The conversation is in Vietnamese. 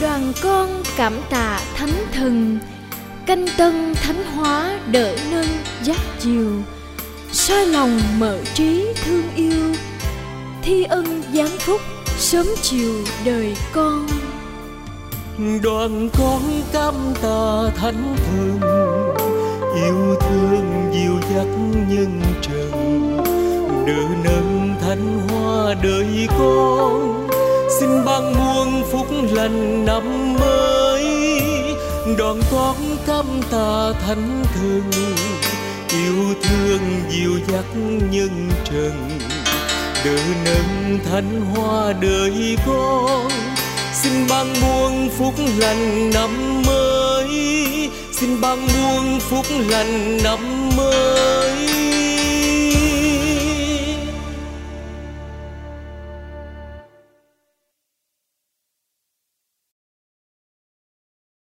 đoàn con cảm tạ thánh thần, canh tân thánh hóa đỡ nâng giác chiều. Soi lòng mở trí thương yêu, thi ân giáng phúc sớm chiều đời con. Đoàn con cảm tạ thánh thần, yêu thương dịu dắt nhân trần đỡ nâng thánh hoa đời con xin ban muôn phúc lành năm mới. Đoàn con cam tà thánh thần yêu thương dịu dắt nhân trần. Đỡ nâng thánh hoa đời con, xin ban muôn phúc lành năm mới. Xin ban muôn phúc lành năm mới.